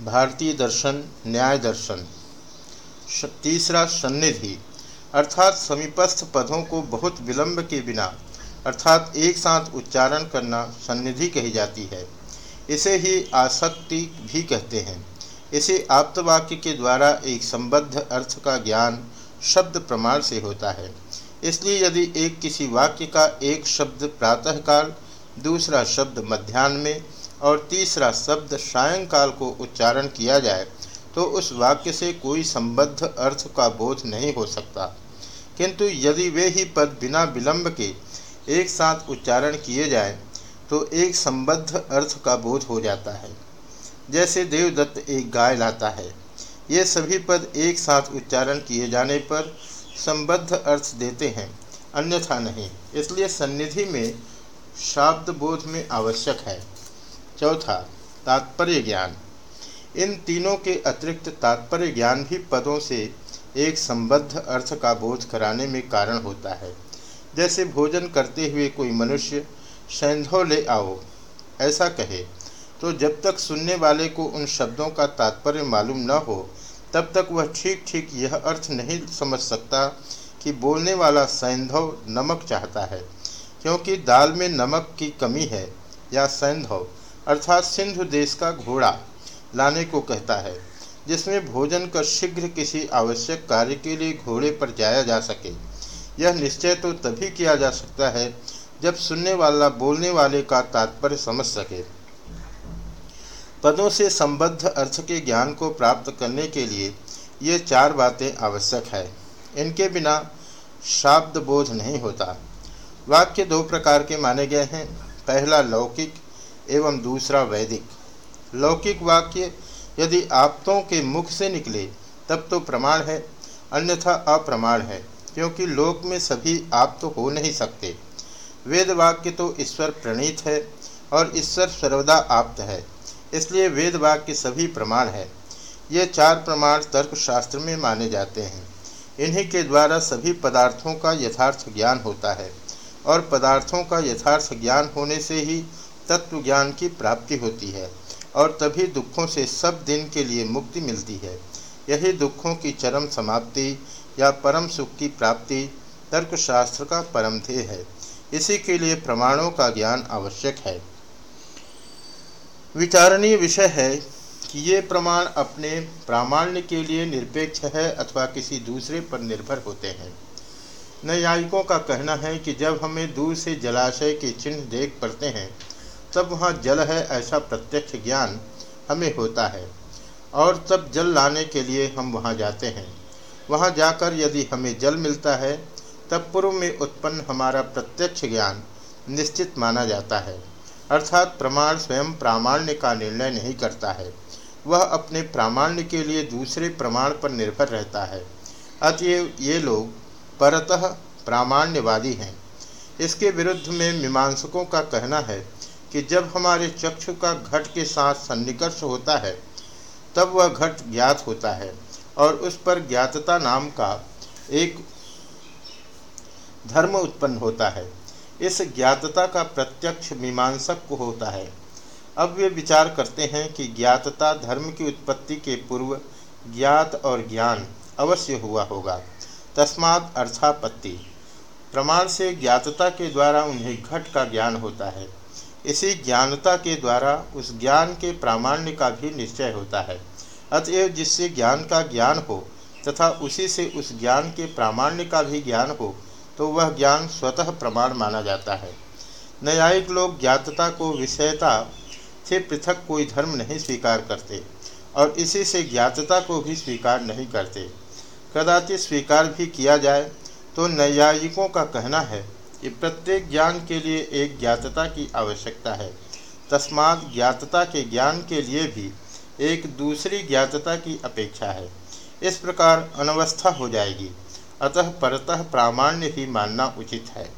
भारतीय दर्शन, न्याय दर्शन। तीसरा सन्निधि, अर्थात समीपस्थ पदों को बहुत विलंब के बिना, अर्थात एक साथ उच्चारण करना सन्निधि कही जाती है। इसे ही आसक्ति भी कहते हैं। इसे आप्तवाक्य के द्वारा एक संबद्ध अर्थ का ज्ञान, शब्द प्रमाण से होता है। इसलिए यदि एक किसी वाक्य का एक शब्द प्रातःकाल, दूसरा शब्द मध्यान्ह में और तीसरा शब्द सायंकाल को उच्चारण किया जाए तो उस वाक्य से कोई संबद्ध अर्थ का बोध नहीं हो सकता। किंतु यदि वे ही पद बिना विलंब के एक साथ उच्चारण किए जाए तो एक संबद्ध अर्थ का बोध हो जाता है। जैसे देवदत्त एक गाय लाता है, ये सभी पद एक साथ उच्चारण किए जाने पर संबद्ध अर्थ देते हैं, अन्यथा नहीं। इसलिए सन्निधि में शाब्द बोध में आवश्यक है। चौथा, तात्पर्य ज्ञान। इन तीनों के अतिरिक्त तात्पर्य ज्ञान भी पदों से एक संबद्ध अर्थ का बोध कराने में कारण होता है। जैसे भोजन करते हुए कोई मनुष्य सैंधव ले आओ, ऐसा कहे तो जब तक सुनने वाले को उन शब्दों का तात्पर्य मालूम न हो, तब तक वह ठीक ठीक यह अर्थ नहीं समझ सकता कि बोलने वाला सैंधव नमक चाहता है, क्योंकि दाल में नमक की कमी है या सैंधव अर्थात सिंधु देश का घोड़ा लाने को कहता है, जिसमें भोजन कर शीघ्र किसी आवश्यक कार्य के लिए घोड़े पर जाया जा सके। यह निश्चय तो तभी किया जा सकता है, जब सुनने वाला, बोलने वाले का तात्पर्य समझ सके। पदों से संबद्ध अर्थ के ज्ञान को प्राप्त करने के लिए ये चार बातें आवश्यक है। इनके बिना शाब्द बोध नहीं होता। वाक्य दो प्रकार के माने गए हैं। पहला लौकिक एवं दूसरा वैदिक। लौकिक वाक्य, यदि आप्तों के मुख से निकले, तब तो प्रमाण है, अन्यथा अप्रमाण है, क्योंकि लोक में सभी आप तो हो नहीं सकते। वेद वाक्य तो ईश्वर प्रणीत है, और ईश्वर सर्वदा आप्त है, इसलिए वेद वाक्य सभी प्रमाण है। ये चार प्रमाण तर्कशास्त्र में माने जाते हैं। इन्हीं के द्वारा सभी पदार्थों का यथार्थ ज्ञान होता है, और पदार्थों का यथार्थ ज्ञान होने से ही तत्व ज्ञान की प्राप्ति होती है और तभी दुखों से सब दिन के लिए मुक्ति मिलती है। यही दुखों की चरम समाप्ति या परम सुख की प्राप्ति तर्कशास्त्र का परम ध्येय है। इसी के लिए प्रमाणों का ज्ञान आवश्यक है। विचारणीय विषय है कि ये प्रमाण अपने प्रामाण्य के लिए निरपेक्ष है अथवा किसी दूसरे पर निर्भर होते हैं। न्यायिकों का कहना है कि जब हमें दूर से जलाशय के चिन्ह देख पड़ते हैं तब वहाँ जल है ऐसा प्रत्यक्ष ज्ञान हमें होता है। और तब जल लाने के लिए हम वहाँ जाते हैं। वहाँ जाकर यदि हमें जल मिलता है, तब पूर्व में उत्पन्न हमारा प्रत्यक्ष ज्ञान निश्चित माना जाता है। अर्थात प्रमाण स्वयं प्रामाण्य का निर्णय नहीं करता है। वह अपने प्रामाण्य के लिए दूसरे प्रमाण पर निर्भर रहता है। अतएव ये लोग परतः प्रामाण्यवादी हैं। इसके विरुद्ध में मीमांसकों का कहना है कि जब हमारे चक्षु का घट के साथ सन्निकर्ष होता है, तब वह घट ज्ञात होता है और उस पर ज्ञातता नाम का एक धर्म उत्पन्न होता है। इस ज्ञातता का प्रत्यक्ष मीमांसक को होता है। अब वे विचार करते हैं कि ज्ञातता धर्म की उत्पत्ति के पूर्व ज्ञात और ज्ञान अवश्य हुआ होगा। तस्मात अर्थापत्ति। प्रमाण से ज्ञातता के द्वारा उन्हें घट का ज्ञान होता है। इसी ज्ञानता के द्वारा उस ज्ञान के प्रामाण्य का भी निश्चय होता है। अतएव जिससे ज्ञान का ज्ञान हो तथा उसी से उस ज्ञान के प्रामाण्य का भी ज्ञान हो तो वह ज्ञान स्वतः प्रमाण माना जाता है। न्यायिक लोग ज्ञातता को विषयता से पृथक कोई धर्म नहीं स्वीकार करते और इसी से ज्ञातता को भी स्वीकार नहीं करते। कदाचित स्वीकार भी किया जाए तो न्यायिकों का कहना है कि प्रत्येक ज्ञान के लिए एक ज्ञातता की आवश्यकता है। तस्मात ज्ञातता के ज्ञान के लिए भी एक दूसरी ज्ञातता की अपेक्षा है। इस प्रकार अनवस्था हो जाएगी। अतः परतः प्रामाण्य ही मानना उचित है।